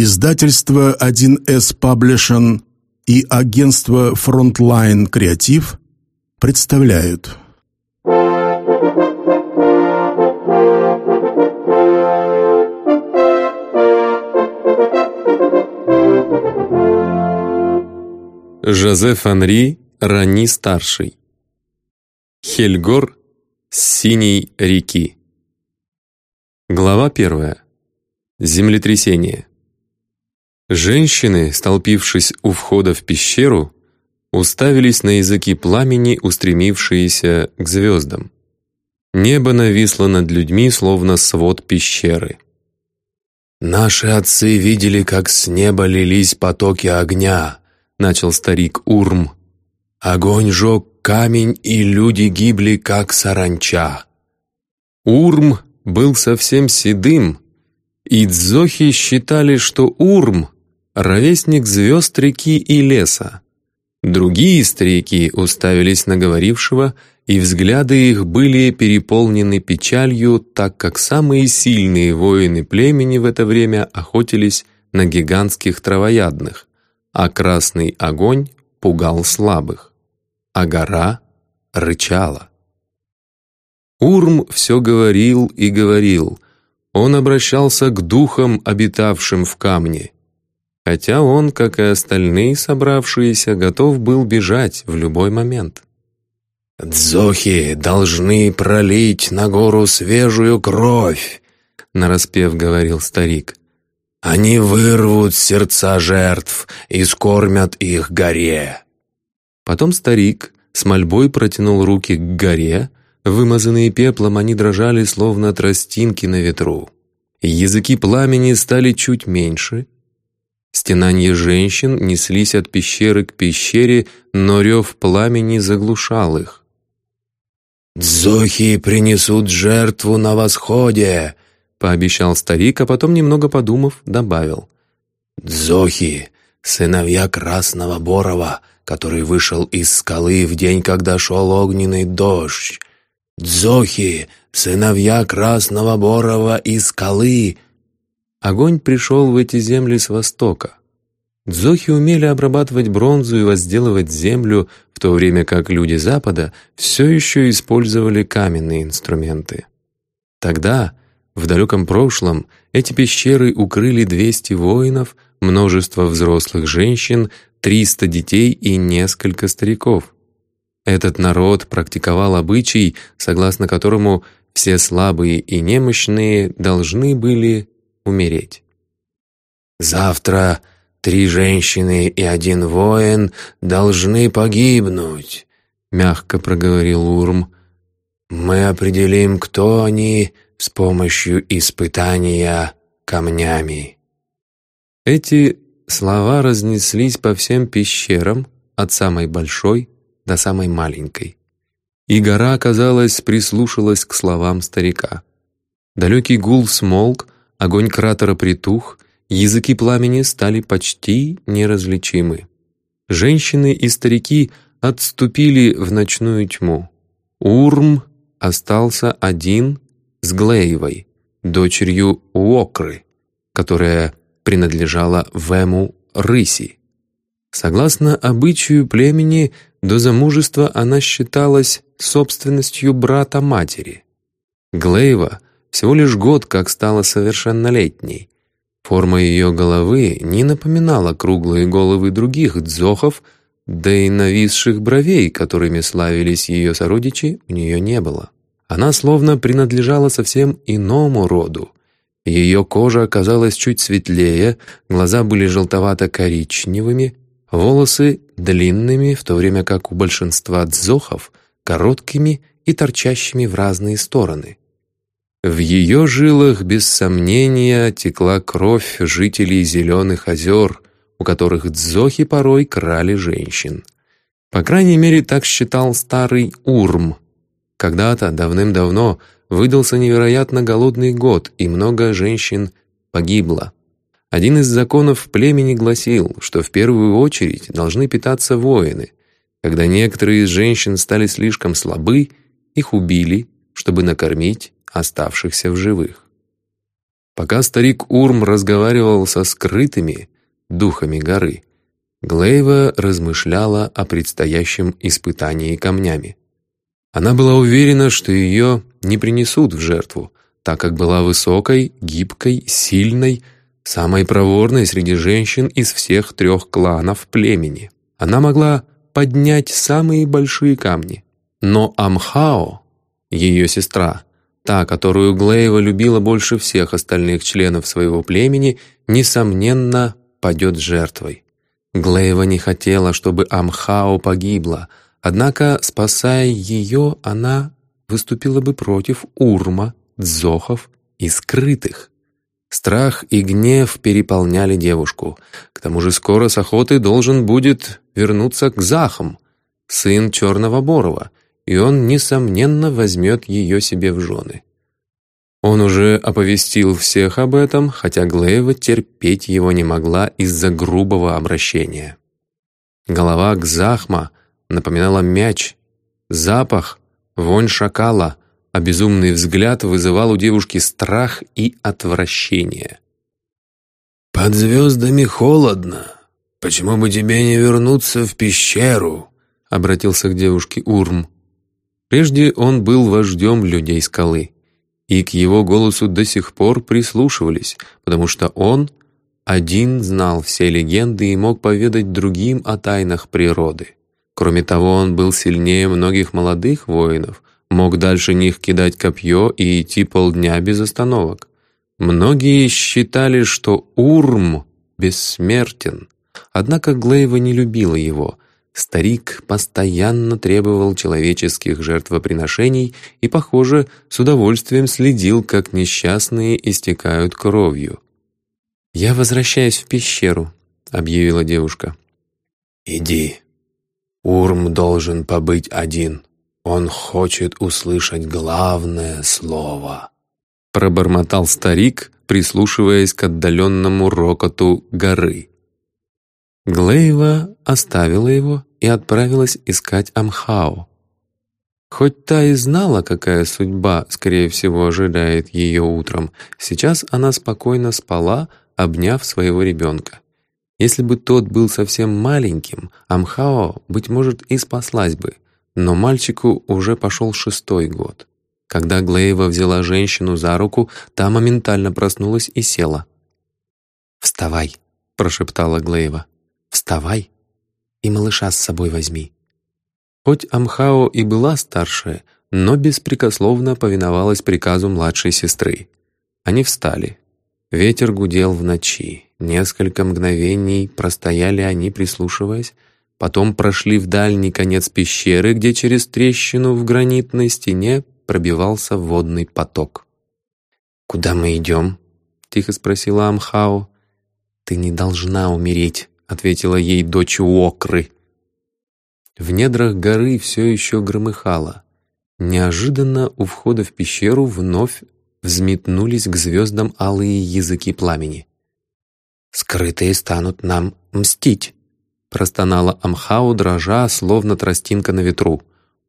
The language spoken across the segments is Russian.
Издательство 1С Publishing и агентство Frontline Креатив представляют Жозеф Анри Рани-старший Хельгор синей реки Глава первая. Землетрясение. Женщины, столпившись у входа в пещеру, уставились на языки пламени, устремившиеся к звездам. Небо нависло над людьми, словно свод пещеры. «Наши отцы видели, как с неба лились потоки огня», — начал старик Урм. «Огонь жег камень, и люди гибли, как саранча». Урм был совсем седым, и дзохи считали, что Урм — ровесник звезд реки и леса. Другие старики уставились на говорившего, и взгляды их были переполнены печалью, так как самые сильные воины племени в это время охотились на гигантских травоядных, а красный огонь пугал слабых, а гора рычала. Урм все говорил и говорил. Он обращался к духам, обитавшим в камне. Хотя он, как и остальные собравшиеся, готов был бежать в любой момент. «Дзохи должны пролить на гору свежую кровь», — нараспев говорил старик. «Они вырвут сердца жертв и скормят их горе». Потом старик с мольбой протянул руки к горе, Вымазанные пеплом, они дрожали, словно тростинки на ветру. Языки пламени стали чуть меньше. Стенания женщин неслись от пещеры к пещере, но рев пламени заглушал их. «Дзохи принесут жертву на восходе», — пообещал старик, а потом, немного подумав, добавил. «Дзохи, сыновья Красного Борова, который вышел из скалы в день, когда шел огненный дождь. Дзохи, сыновья Красного Борова и Скалы!» Огонь пришел в эти земли с востока. Дзохи умели обрабатывать бронзу и возделывать землю, в то время как люди Запада все еще использовали каменные инструменты. Тогда, в далеком прошлом, эти пещеры укрыли 200 воинов, множество взрослых женщин, 300 детей и несколько стариков. Этот народ практиковал обычай, согласно которому все слабые и немощные должны были умереть. «Завтра три женщины и один воин должны погибнуть», — мягко проговорил Урм. «Мы определим, кто они с помощью испытания камнями». Эти слова разнеслись по всем пещерам, от самой большой до самой маленькой. И гора, казалось, прислушалась к словам старика. Далекий гул смолк, огонь кратера притух, языки пламени стали почти неразличимы. Женщины и старики отступили в ночную тьму. Урм остался один с Глеевой, дочерью Уокры, которая принадлежала Вему Рыси. Согласно обычаю племени, до замужества она считалась собственностью брата-матери. Глейва всего лишь год как стала совершеннолетней. Форма ее головы не напоминала круглые головы других дзохов, да и нависших бровей, которыми славились ее сородичи, у нее не было. Она словно принадлежала совсем иному роду. Ее кожа оказалась чуть светлее, глаза были желтовато-коричневыми, волосы длинными, в то время как у большинства дзохов короткими и торчащими в разные стороны. В ее жилах, без сомнения, текла кровь жителей Зеленых озер, у которых дзохи порой крали женщин. По крайней мере, так считал старый Урм. Когда-то, давным-давно, выдался невероятно голодный год, и много женщин погибло. Один из законов племени гласил, что в первую очередь должны питаться воины. Когда некоторые из женщин стали слишком слабы, их убили, чтобы накормить оставшихся в живых. Пока старик Урм разговаривал со скрытыми духами горы, Глейва размышляла о предстоящем испытании камнями. Она была уверена, что ее не принесут в жертву, так как была высокой, гибкой, сильной, самой проворной среди женщин из всех трех кланов племени. Она могла поднять самые большие камни. Но Амхао, ее сестра, та, которую Глейва любила больше всех остальных членов своего племени, несомненно, падет жертвой. Глейва не хотела, чтобы Амхао погибла, однако, спасая ее, она выступила бы против Урма, Дзохов и Скрытых. Страх и гнев переполняли девушку. К тому же скоро с охоты должен будет вернуться к Захам, сын Черного Борова, и он, несомненно, возьмет ее себе в жены. Он уже оповестил всех об этом, хотя Глеева терпеть его не могла из-за грубого обращения. Голова Гзахма напоминала мяч, запах — вонь шакала — а безумный взгляд вызывал у девушки страх и отвращение. «Под звездами холодно. Почему бы тебе не вернуться в пещеру?» — обратился к девушке Урм. Прежде он был вождем людей скалы, и к его голосу до сих пор прислушивались, потому что он один знал все легенды и мог поведать другим о тайнах природы. Кроме того, он был сильнее многих молодых воинов, мог дальше них кидать копье и идти полдня без остановок. Многие считали, что Урм бессмертен, однако Глейва не любила его. Старик постоянно требовал человеческих жертвоприношений и, похоже, с удовольствием следил, как несчастные истекают кровью. «Я возвращаюсь в пещеру», — объявила девушка. «Иди. Урм должен побыть один», он хочет услышать главное слово. Пробормотал старик, прислушиваясь к отдаленному рокоту горы. Глейва оставила его и отправилась искать Амхао. Хоть та и знала, какая судьба, скорее всего, ожидает ее утром, сейчас она спокойно спала, обняв своего ребенка. Если бы тот был совсем маленьким, Амхао, быть может, и спаслась бы — но мальчику уже пошел шестой год. Когда Глеева взяла женщину за руку, та моментально проснулась и села. «Вставай», — прошептала Глеева. «Вставай и малыша с собой возьми». Хоть Амхао и была старшая, но беспрекословно повиновалась приказу младшей сестры. Они встали. Ветер гудел в ночи. Несколько мгновений простояли они, прислушиваясь, Потом прошли в дальний конец пещеры, где через трещину в гранитной стене пробивался водный поток. «Куда мы идем?» — тихо спросила Амхао. «Ты не должна умереть», — ответила ей дочь Уокры. В недрах горы все еще громыхало. Неожиданно у входа в пещеру вновь взметнулись к звездам алые языки пламени. «Скрытые станут нам мстить», Простонала Амхау, дрожа, словно тростинка на ветру.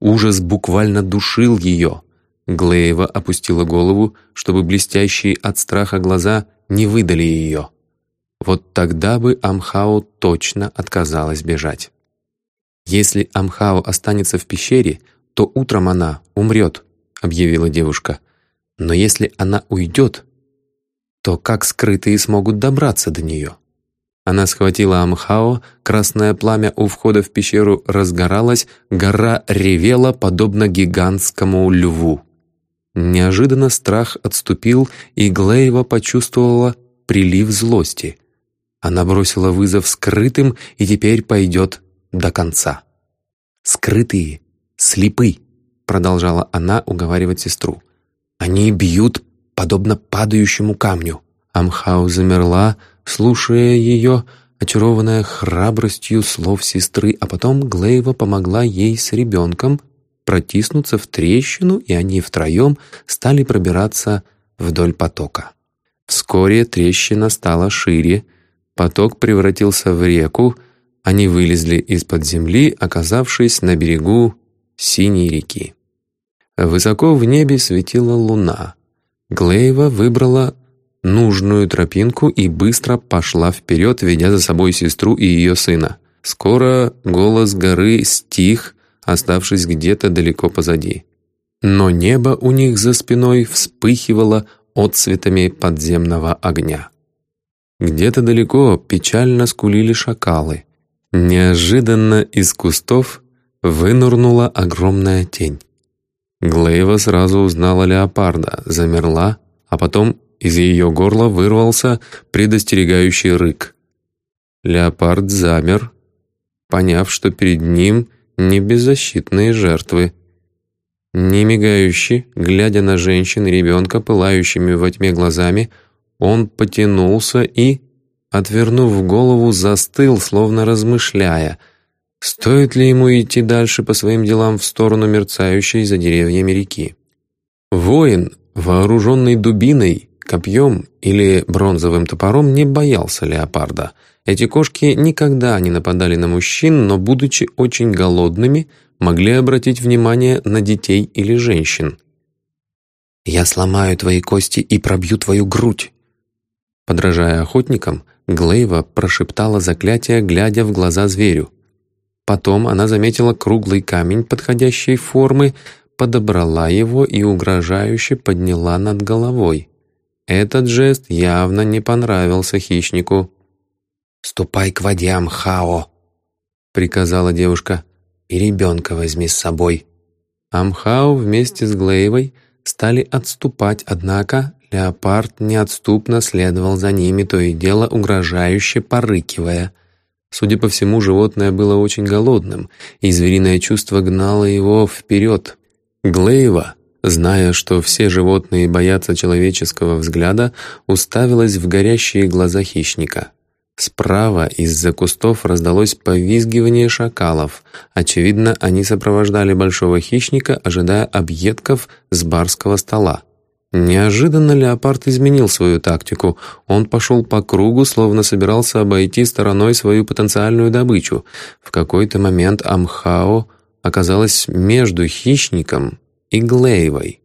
Ужас буквально душил ее. Глеева опустила голову, чтобы блестящие от страха глаза не выдали ее. Вот тогда бы Амхау точно отказалась бежать. «Если Амхау останется в пещере, то утром она умрет», — объявила девушка. «Но если она уйдет, то как скрытые смогут добраться до нее?» Она схватила Амхао, красное пламя у входа в пещеру разгоралось, гора ревела, подобно гигантскому льву. Неожиданно страх отступил, и Глейва почувствовала прилив злости. Она бросила вызов скрытым и теперь пойдет до конца. «Скрытые, слепы», — продолжала она уговаривать сестру. «Они бьют, подобно падающему камню». Амхау замерла, слушая ее, очарованная храбростью слов сестры, а потом Глейва помогла ей с ребенком протиснуться в трещину, и они втроем стали пробираться вдоль потока. Вскоре трещина стала шире, поток превратился в реку, они вылезли из-под земли, оказавшись на берегу синей реки. Высоко в небе светила луна. Глейва выбрала нужную тропинку и быстро пошла вперед, ведя за собой сестру и ее сына. Скоро голос горы стих, оставшись где-то далеко позади. Но небо у них за спиной вспыхивало отцветами подземного огня. Где-то далеко печально скулили шакалы. Неожиданно из кустов вынурнула огромная тень. Глейва сразу узнала леопарда, замерла, а потом из ее горла вырвался предостерегающий рык. Леопард замер, поняв, что перед ним не беззащитные жертвы. Не мигающий, глядя на женщин и ребенка, пылающими во тьме глазами, он потянулся и, отвернув голову, застыл, словно размышляя, стоит ли ему идти дальше по своим делам в сторону мерцающей за деревьями реки. Воин, вооруженный дубиной, копьем или бронзовым топором, не боялся леопарда. Эти кошки никогда не нападали на мужчин, но, будучи очень голодными, могли обратить внимание на детей или женщин. «Я сломаю твои кости и пробью твою грудь», Подражая охотникам, Глейва прошептала заклятие, глядя в глаза зверю. Потом она заметила круглый камень подходящей формы, подобрала его и угрожающе подняла над головой. Этот жест явно не понравился хищнику. «Ступай к воде, Амхао!» — приказала девушка. «И ребенка возьми с собой». Амхао вместе с Глейвой стали отступать, однако Леопард неотступно следовал за ними, то и дело угрожающе порыкивая. Судя по всему, животное было очень голодным, и звериное чувство гнало его вперед. Глейва, зная, что все животные боятся человеческого взгляда, уставилась в горящие глаза хищника. Справа из-за кустов раздалось повизгивание шакалов. Очевидно, они сопровождали большого хищника, ожидая объедков с барского стола. Неожиданно леопард изменил свою тактику. Он пошел по кругу, словно собирался обойти стороной свою потенциальную добычу. В какой-то момент Амхао оказалась между хищником и Глейвой.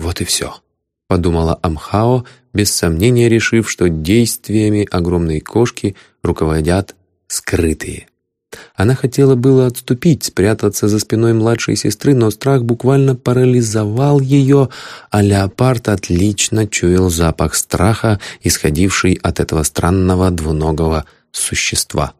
«Вот и все», — подумала Амхао, без сомнения решив, что действиями огромной кошки руководят скрытые. Она хотела было отступить, спрятаться за спиной младшей сестры, но страх буквально парализовал ее, а леопард отлично чуял запах страха, исходивший от этого странного двуногого существа.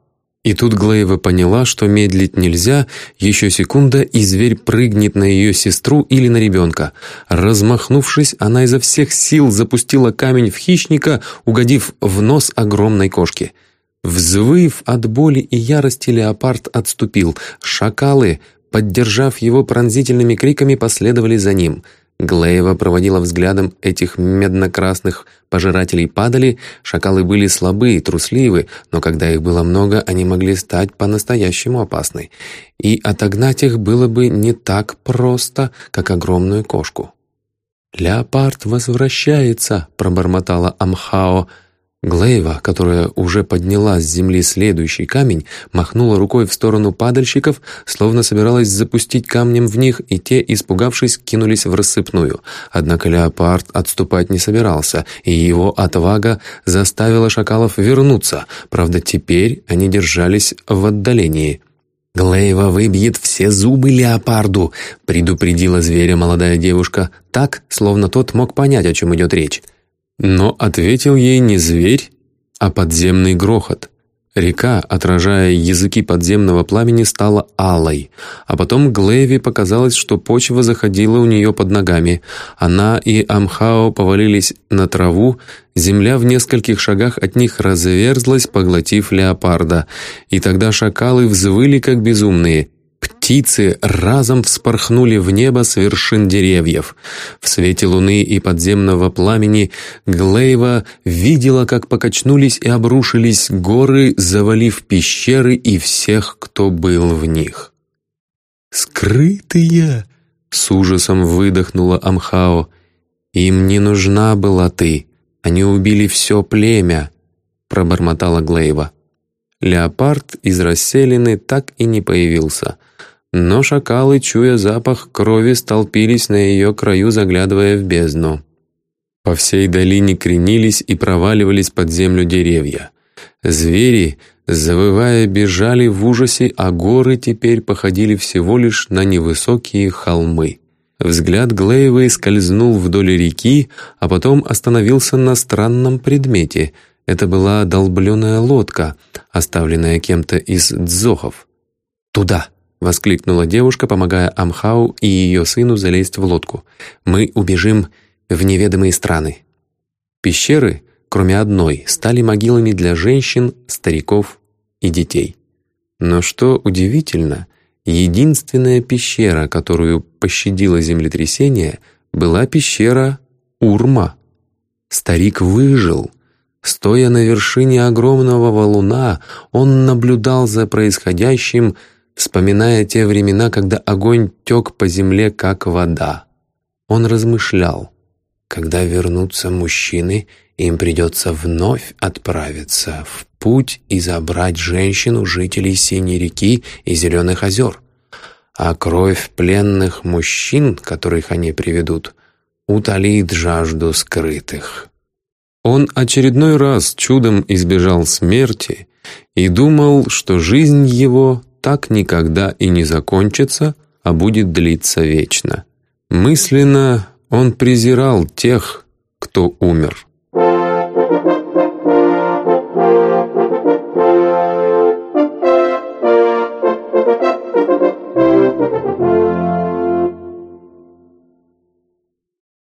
И тут Глейва поняла, что медлить нельзя, еще секунда, и зверь прыгнет на ее сестру или на ребенка. Размахнувшись, она изо всех сил запустила камень в хищника, угодив в нос огромной кошки — Взвыв от боли и ярости, леопард отступил. Шакалы, поддержав его пронзительными криками, последовали за ним. Глеева проводила взглядом этих медно-красных пожирателей падали. Шакалы были слабы и трусливы, но когда их было много, они могли стать по-настоящему опасны. И отогнать их было бы не так просто, как огромную кошку. «Леопард возвращается!» — пробормотала Амхао — Глейва, которая уже подняла с земли следующий камень, махнула рукой в сторону падальщиков, словно собиралась запустить камнем в них, и те, испугавшись, кинулись в рассыпную. Однако леопард отступать не собирался, и его отвага заставила шакалов вернуться. Правда, теперь они держались в отдалении. «Глейва выбьет все зубы леопарду», — предупредила зверя молодая девушка, так, словно тот мог понять, о чем идет речь. Но ответил ей не зверь, а подземный грохот. Река, отражая языки подземного пламени, стала алой, а потом Глэви показалось, что почва заходила у нее под ногами. Она и Амхао повалились на траву, земля в нескольких шагах от них разверзлась, поглотив леопарда. И тогда шакалы взвыли, как безумные. Птицы разом вспорхнули в небо с вершин деревьев. В свете луны и подземного пламени Глейва видела, как покачнулись и обрушились горы, завалив пещеры и всех, кто был в них. «Скрытые!» — с ужасом выдохнула Амхао. «Им не нужна была ты. Они убили все племя», — пробормотала Глейва. Леопард из расселины так и не появился — но шакалы, чуя запах крови, столпились на ее краю, заглядывая в бездну. По всей долине кренились и проваливались под землю деревья. Звери, завывая, бежали в ужасе, а горы теперь походили всего лишь на невысокие холмы. Взгляд Глеевой скользнул вдоль реки, а потом остановился на странном предмете. Это была долбленная лодка, оставленная кем-то из дзохов. «Туда!» — воскликнула девушка, помогая Амхау и ее сыну залезть в лодку. «Мы убежим в неведомые страны». Пещеры, кроме одной, стали могилами для женщин, стариков и детей. Но что удивительно, единственная пещера, которую пощадило землетрясение, была пещера Урма. Старик выжил. Стоя на вершине огромного валуна, он наблюдал за происходящим, вспоминая те времена, когда огонь тек по земле, как вода. Он размышлял. Когда вернутся мужчины, им придется вновь отправиться в путь и забрать женщину жителей Синей реки и Зеленых озер. А кровь пленных мужчин, которых они приведут, утолит жажду скрытых. Он очередной раз чудом избежал смерти и думал, что жизнь его так никогда и не закончится, а будет длиться вечно. Мысленно он презирал тех, кто умер.